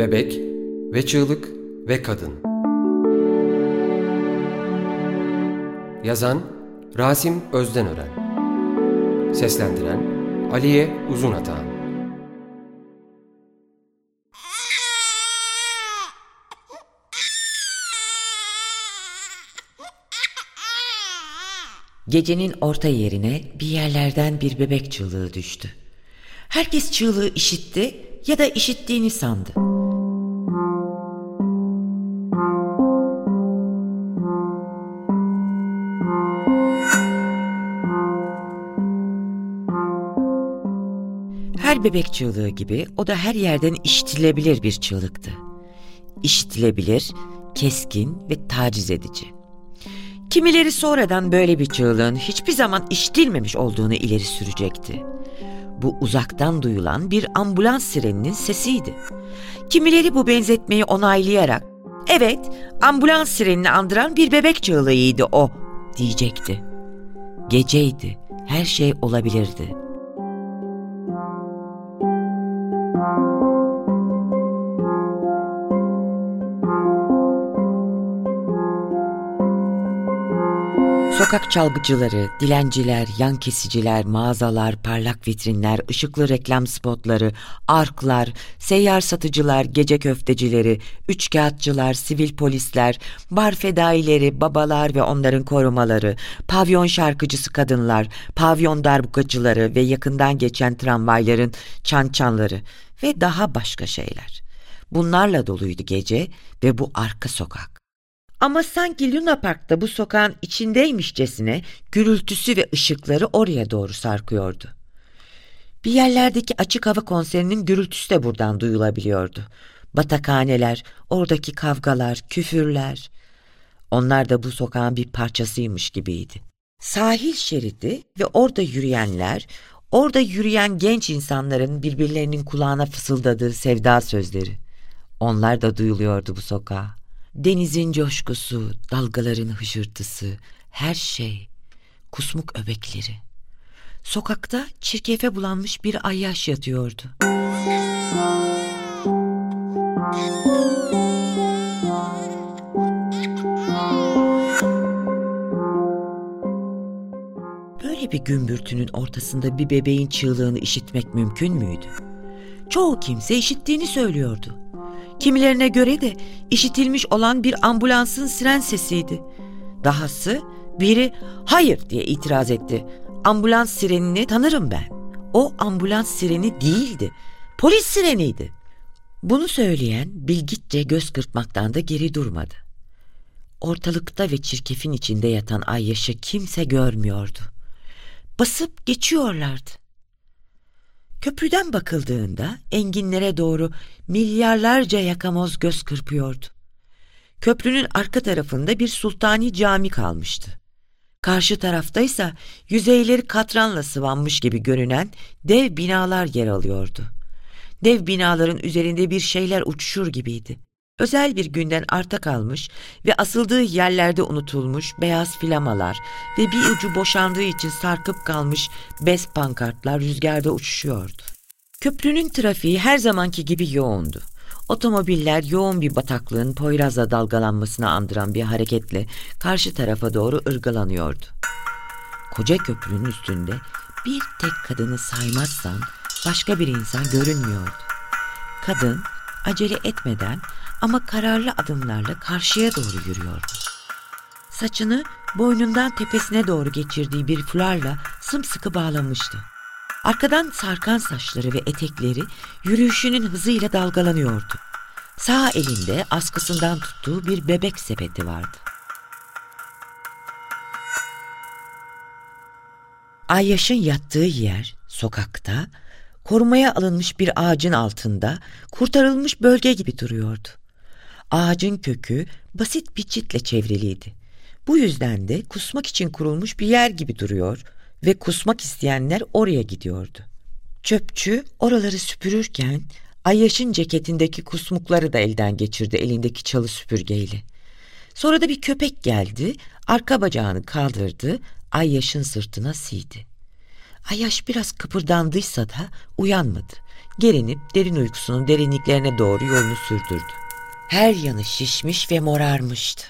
bebek ve çığlık ve kadın. Yazan Rasim Özdenören Seslendiren Aliye Uzunatan Gecenin orta yerine bir yerlerden bir bebek çığlığı düştü. Herkes çığlığı işitti ya da işittiğini sandı. Bebek çığlığı gibi o da her yerden işitilebilir bir çığlıktı. İşitilebilir, keskin ve taciz edici. Kimileri sonradan böyle bir çığlığın hiçbir zaman işitilmemiş olduğunu ileri sürecekti. Bu uzaktan duyulan bir ambulans sireninin sesiydi. Kimileri bu benzetmeyi onaylayarak, evet ambulans sirenini andıran bir bebek çığlığıydı o diyecekti. Geceydi, her şey olabilirdi.'' Sokak çalgıcıları, dilenciler, yan kesiciler, mağazalar, parlak vitrinler, ışıklı reklam spotları, arklar, seyyar satıcılar, gece köftecileri, üçkağıtçılar, sivil polisler, bar fedaileri, babalar ve onların korumaları, pavyon şarkıcısı kadınlar, pavyon darbukacıları ve yakından geçen tramvayların çan çanları ve daha başka şeyler. Bunlarla doluydu gece ve bu arka sokak. Ama sanki Luna Park'ta bu sokağın içindeymişçesine gürültüsü ve ışıkları oraya doğru sarkıyordu. Bir yerlerdeki açık hava konserinin gürültüsü de buradan duyulabiliyordu. Batakhaneler, oradaki kavgalar, küfürler. Onlar da bu sokağın bir parçasıymış gibiydi. Sahil şeridi ve orada yürüyenler, orada yürüyen genç insanların birbirlerinin kulağına fısıldadığı sevda sözleri. Onlar da duyuluyordu bu sokağa. Denizin coşkusu, dalgaların hışırtısı, her şey, kusmuk öbekleri. Sokakta çirkefe bulanmış bir ayyaş yatıyordu. Böyle bir gümbürtünün ortasında bir bebeğin çığlığını işitmek mümkün müydü? Çoğu kimse işittiğini söylüyordu. Kimilerine göre de işitilmiş olan bir ambulansın siren sesiydi. Dahası biri hayır diye itiraz etti. Ambulans sirenini tanırım ben. O ambulans sireni değildi. Polis sireniydi. Bunu söyleyen bilgitçe göz kırpmaktan da geri durmadı. Ortalıkta ve çirkefin içinde yatan Ayyaş'ı kimse görmüyordu. Basıp geçiyorlardı. Köprüden bakıldığında enginlere doğru milyarlarca yakamoz göz kırpıyordu. Köprünün arka tarafında bir sultani cami kalmıştı. Karşı taraftaysa yüzeyleri katranla sıvanmış gibi görünen dev binalar yer alıyordu. Dev binaların üzerinde bir şeyler uçuşur gibiydi özel bir günden arta kalmış ve asıldığı yerlerde unutulmuş beyaz flamalar ve bir ucu boşandığı için sarkıp kalmış bez pankartlar rüzgarda uçuşuyordu. Köprünün trafiği her zamanki gibi yoğundu. Otomobiller yoğun bir bataklığın Poyraz'la dalgalanmasına andıran bir hareketle karşı tarafa doğru ırgalanıyordu. Koca köprünün üstünde bir tek kadını saymazsan başka bir insan görünmüyordu. Kadın acele etmeden ama kararlı adımlarla karşıya doğru yürüyordu. Saçını boynundan tepesine doğru geçirdiği bir fularla sımsıkı bağlamıştı. Arkadan sarkan saçları ve etekleri yürüyüşünün hızıyla dalgalanıyordu. Sağ elinde askısından tuttuğu bir bebek sepeti vardı. Ayyaş'ın yattığı yer sokakta, korumaya alınmış bir ağacın altında kurtarılmış bölge gibi duruyordu. Ağacın kökü basit bir çitle çevriliydi. Bu yüzden de kusmak için kurulmuş bir yer gibi duruyor ve kusmak isteyenler oraya gidiyordu. Çöpçü oraları süpürürken Ayyaş'ın ceketindeki kusmukları da elden geçirdi elindeki çalı süpürgeyle. Sonra da bir köpek geldi, arka bacağını kaldırdı, Ayyaş'ın sırtına siydi. Ayaş biraz kıpırdandıysa da uyanmadı. Gelinip derin uykusunun derinliklerine doğru yolunu sürdürdü. Her yanı şişmiş ve morarmıştı.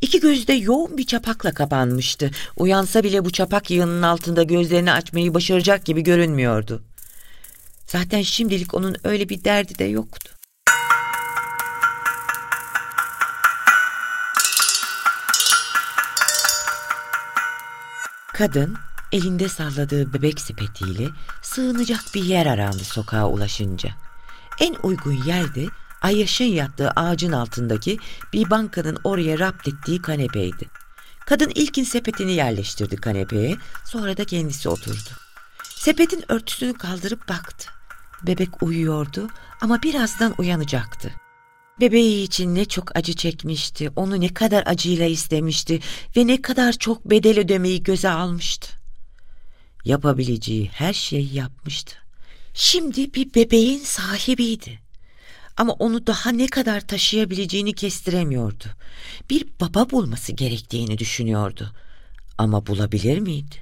İki gözü de yoğun bir çapakla kapanmıştı. Uyansa bile bu çapak yığının altında gözlerini açmayı başaracak gibi görünmüyordu. Zaten şimdilik onun öyle bir derdi de yoktu. Kadın elinde salladığı bebek sepetiyle sığınacak bir yer arandı sokağa ulaşınca. En uygun yerde Ayyaş'ın yattığı ağacın altındaki bir bankanın oraya rapt ettiği kanepeydi. Kadın ilkin sepetini yerleştirdi kanepeye, sonra da kendisi oturdu. Sepetin örtüsünü kaldırıp baktı. Bebek uyuyordu ama birazdan uyanacaktı. Bebeği için ne çok acı çekmişti, onu ne kadar acıyla istemişti ve ne kadar çok bedel ödemeyi göze almıştı. Yapabileceği her şeyi yapmıştı. Şimdi bir bebeğin sahibiydi. Ama onu daha ne kadar taşıyabileceğini kestiremiyordu. Bir baba bulması gerektiğini düşünüyordu. Ama bulabilir miydi?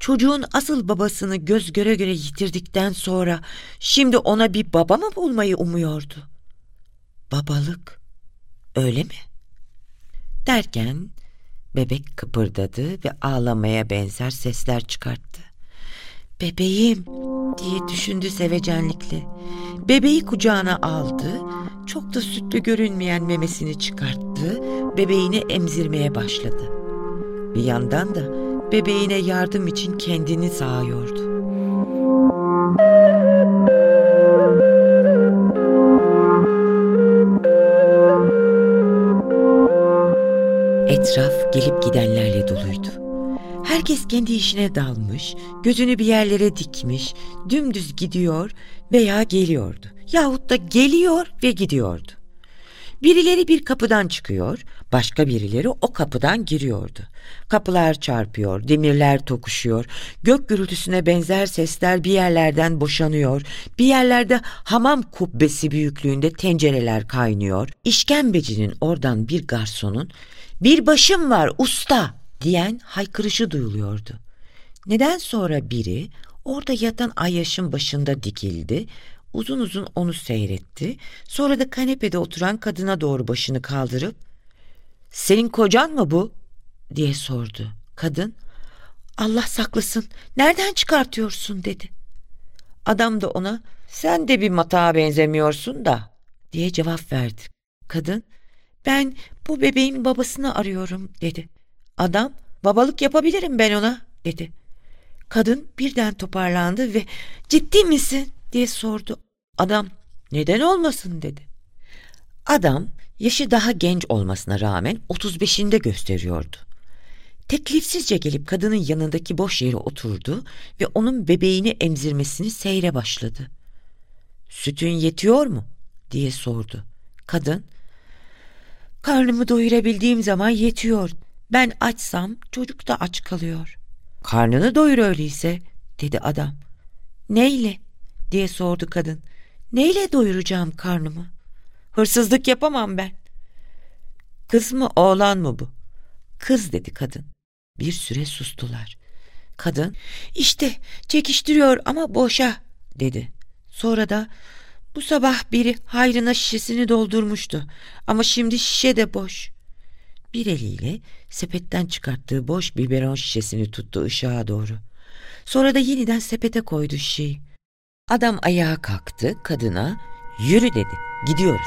Çocuğun asıl babasını göz göre göre yitirdikten sonra şimdi ona bir baba mı bulmayı umuyordu? Babalık öyle mi? Derken bebek kıpırdadı ve ağlamaya benzer sesler çıkarttı. Bebeğim diye düşündü sevecenlikle. Bebeği kucağına aldı, çok da sütlü görünmeyen memesini çıkarttı, bebeğini emzirmeye başladı. Bir yandan da bebeğine yardım için kendini sağıyordu. Etraf gelip gidenlerle doluydu. Herkes kendi işine dalmış, gözünü bir yerlere dikmiş, dümdüz gidiyor veya geliyordu. Yahut da geliyor ve gidiyordu. Birileri bir kapıdan çıkıyor, başka birileri o kapıdan giriyordu. Kapılar çarpıyor, demirler tokuşuyor, gök gürültüsüne benzer sesler bir yerlerden boşanıyor, bir yerlerde hamam kubbesi büyüklüğünde tencereler kaynıyor. İşkembecinin oradan bir garsonun "Bir başım var usta!" Diyen haykırışı duyuluyordu. Neden sonra biri orada yatan Ayyaş'ın başında dikildi, uzun uzun onu seyretti, sonra da kanepede oturan kadına doğru başını kaldırıp ''Senin kocan mı bu?'' diye sordu. Kadın ''Allah saklasın, nereden çıkartıyorsun?'' dedi. Adam da ona ''Sen de bir matağa benzemiyorsun da'' diye cevap verdi. Kadın ''Ben bu bebeğin babasını arıyorum'' dedi. Adam babalık yapabilirim ben ona dedi. Kadın birden toparlandı ve ciddi misin diye sordu. Adam neden olmasın dedi. Adam yaşı daha genç olmasına rağmen 35'inde gösteriyordu. Teklifsizce gelip kadının yanındaki boş yere oturdu ve onun bebeğini emzirmesini seyre başladı. Sütün yetiyor mu? diye sordu. Kadın, karnımı doyurabildiğim zaman yetiyor ben açsam çocuk da aç kalıyor. Karnını doyur öyleyse dedi adam. Neyle diye sordu kadın. Neyle doyuracağım karnımı? Hırsızlık yapamam ben. Kız mı oğlan mı bu? Kız dedi kadın. Bir süre sustular. Kadın işte çekiştiriyor ama boşa dedi. Sonra da bu sabah biri hayrına şişesini doldurmuştu ama şimdi şişe de boş. Bir eliyle sepetten çıkarttığı boş biberon şişesini tuttu ışığa doğru. Sonra da yeniden sepete koydu şişeyi. Adam ayağa kalktı, kadına yürü dedi, gidiyoruz.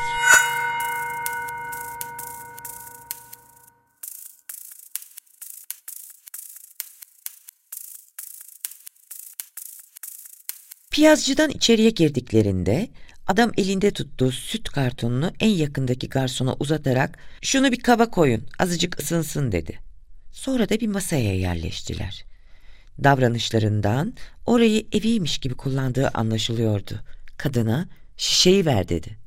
Piyazcıdan içeriye girdiklerinde Adam elinde tuttuğu süt kartonunu en yakındaki garsona uzatarak şunu bir kaba koyun azıcık ısınsın dedi. Sonra da bir masaya yerleştiler. Davranışlarından orayı eviymiş gibi kullandığı anlaşılıyordu. Kadına şişeyi ver dedi.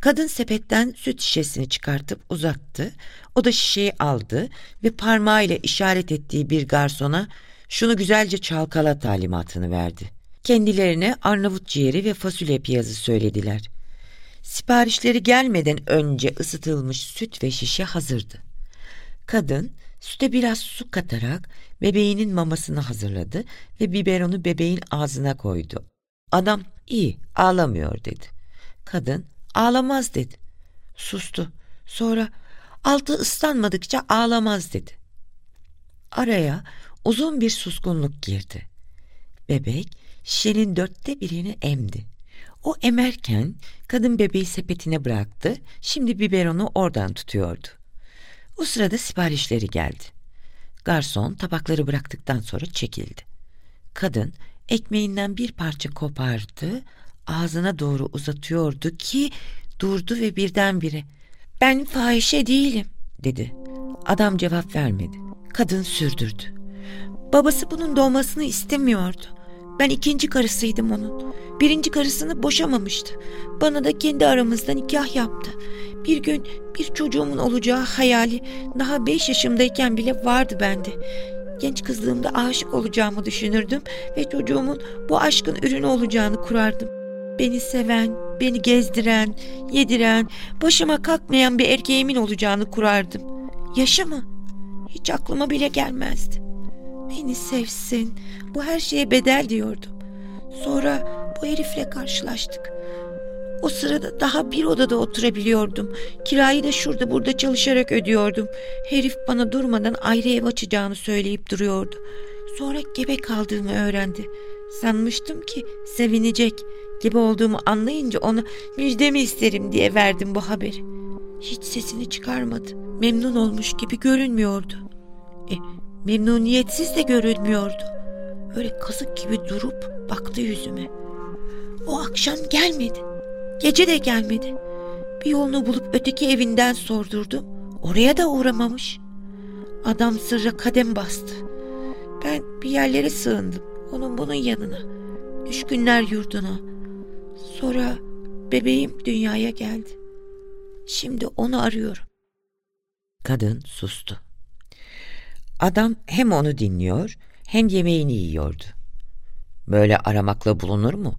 Kadın sepetten süt şişesini çıkartıp uzattı. O da şişeyi aldı ve parmağıyla işaret ettiği bir garsona şunu güzelce çalkala talimatını verdi. Kendilerine Arnavut ciğeri ve fasulye piyazı söylediler. Siparişleri gelmeden önce ısıtılmış süt ve şişe hazırdı. Kadın Süte biraz su katarak bebeğinin mamasını hazırladı ve biberonu bebeğin ağzına koydu. Adam iyi ağlamıyor dedi. Kadın ağlamaz dedi. Sustu. Sonra altı ıslanmadıkça ağlamaz dedi. Araya uzun bir suskunluk girdi. Bebek şişenin dörtte birini emdi. O emerken kadın bebeği sepetine bıraktı. Şimdi biberonu oradan tutuyordu. O sırada siparişleri geldi. Garson tabakları bıraktıktan sonra çekildi. Kadın ekmeğinden bir parça kopardı, ağzına doğru uzatıyordu ki durdu ve birdenbire "Ben fahişe değilim." dedi. Adam cevap vermedi. Kadın sürdürdü. Babası bunun doğmasını istemiyordu. Ben ikinci karısıydım onun. Birinci karısını boşamamıştı. Bana da kendi aramızda nikah yaptı. Bir gün bir çocuğumun olacağı hayali daha beş yaşımdayken bile vardı bende. Genç kızlığımda aşık olacağımı düşünürdüm ve çocuğumun bu aşkın ürünü olacağını kurardım. Beni seven, beni gezdiren, yediren, başıma kalkmayan bir erkeğimin olacağını kurardım. Yaşı mı? Hiç aklıma bile gelmezdi. Beni sevsin, bu her şeye bedel diyordum. Sonra bu herifle karşılaştık. O sırada daha bir odada oturabiliyordum. Kirayı da şurada burada çalışarak ödüyordum. Herif bana durmadan ayrı ev açacağını söyleyip duruyordu. Sonra gebe kaldığımı öğrendi. Sanmıştım ki sevinecek. Gebe olduğumu anlayınca ona müjdemi isterim diye verdim bu haberi. Hiç sesini çıkarmadı. Memnun olmuş gibi görünmüyordu. E, memnuniyetsiz de görünmüyordu. Öyle kazık gibi durup baktı yüzüme. O akşam gelmedi. Gece de gelmedi. Bir yolunu bulup öteki evinden sordurdum. Oraya da uğramamış. Adam sırra kadem bastı. Ben bir yerlere sığındım. Onun bunun yanına. Düşkünler yurduna. Sonra bebeğim dünyaya geldi. Şimdi onu arıyorum. Kadın sustu. Adam hem onu dinliyor hem yemeğini yiyordu. Böyle aramakla bulunur mu?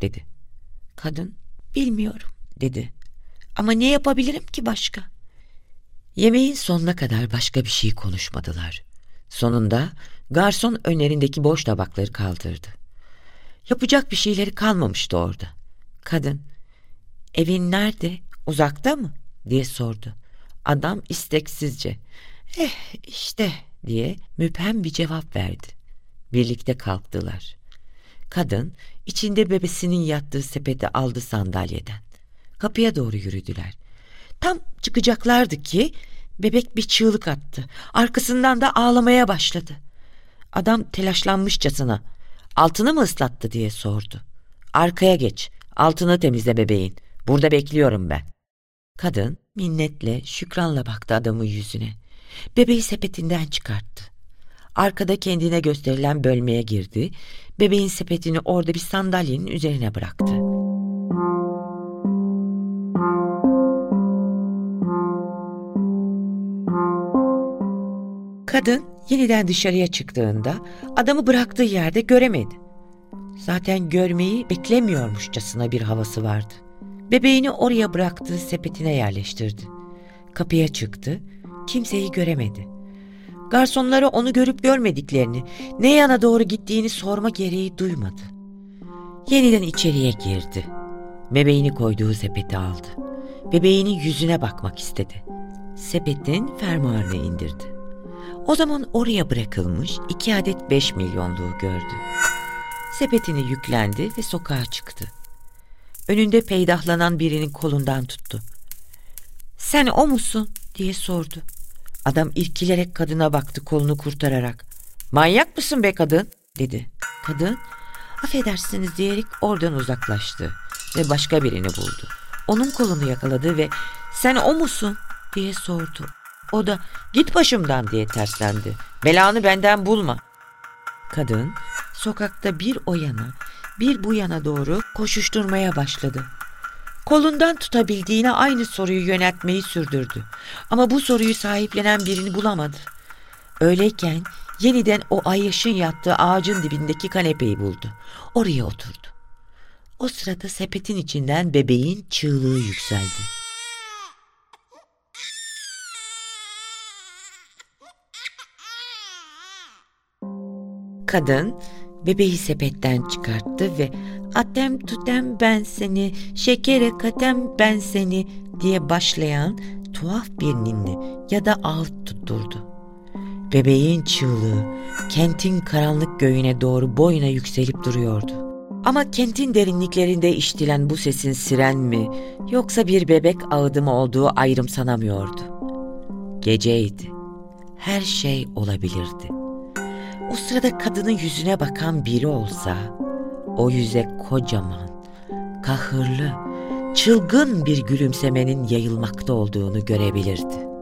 dedi. Kadın bilmiyorum dedi. Ama ne yapabilirim ki başka? Yemeğin sonuna kadar başka bir şey konuşmadılar. Sonunda garson önlerindeki boş tabakları kaldırdı. Yapacak bir şeyleri kalmamıştı orada. Kadın, evin nerede, uzakta mı? diye sordu. Adam isteksizce, eh işte diye müphem bir cevap verdi. Birlikte kalktılar. Kadın içinde bebesinin yattığı sepeti aldı sandalyeden. Kapıya doğru yürüdüler. Tam çıkacaklardı ki bebek bir çığlık attı. Arkasından da ağlamaya başladı. Adam telaşlanmışçasına altını mı ıslattı diye sordu. Arkaya geç altını temizle bebeğin. Burada bekliyorum ben. Kadın minnetle şükranla baktı adamın yüzüne. Bebeği sepetinden çıkarttı. Arkada kendine gösterilen bölmeye girdi. Bebeğin sepetini orada bir sandalyenin üzerine bıraktı. Kadın yeniden dışarıya çıktığında adamı bıraktığı yerde göremedi. Zaten görmeyi beklemiyormuşçasına bir havası vardı. Bebeğini oraya bıraktığı sepetine yerleştirdi. Kapıya çıktı, kimseyi göremedi. Garsonlara onu görüp görmediklerini, ne yana doğru gittiğini sorma gereği duymadı. Yeniden içeriye girdi. Bebeğini koyduğu sepeti aldı. Bebeğinin yüzüne bakmak istedi. Sepetin fermuarını indirdi. O zaman oraya bırakılmış iki adet beş milyonluğu gördü. Sepetini yüklendi ve sokağa çıktı. Önünde peydahlanan birinin kolundan tuttu. Sen o musun diye sordu. Adam irkilerek kadına baktı kolunu kurtararak. Manyak mısın be kadın dedi. Kadın affedersiniz diyerek oradan uzaklaştı ve başka birini buldu. Onun kolunu yakaladı ve sen o musun diye sordu. O da git başımdan diye terslendi. Belanı benden bulma. Kadın sokakta bir o yana bir bu yana doğru koşuşturmaya başladı. Kolundan tutabildiğine aynı soruyu yöneltmeyi sürdürdü. Ama bu soruyu sahiplenen birini bulamadı. Öyleyken yeniden o Ayyaş'ın yattığı ağacın dibindeki kanepeyi buldu. Oraya oturdu. O sırada sepetin içinden bebeğin çığlığı yükseldi. Kadın bebeği sepetten çıkarttı ve atem tutem ben seni, şekere katem ben seni diye başlayan tuhaf bir ninni ya da ağıt tutturdu. Bebeğin çığlığı kentin karanlık göğüne doğru boyuna yükselip duruyordu. Ama kentin derinliklerinde iştilen bu sesin siren mi yoksa bir bebek ağıdı mı olduğu ayrım sanamıyordu. Geceydi. Her şey olabilirdi. O sırada kadının yüzüne bakan biri olsa o yüze kocaman, kahırlı, çılgın bir gülümsemenin yayılmakta olduğunu görebilirdi.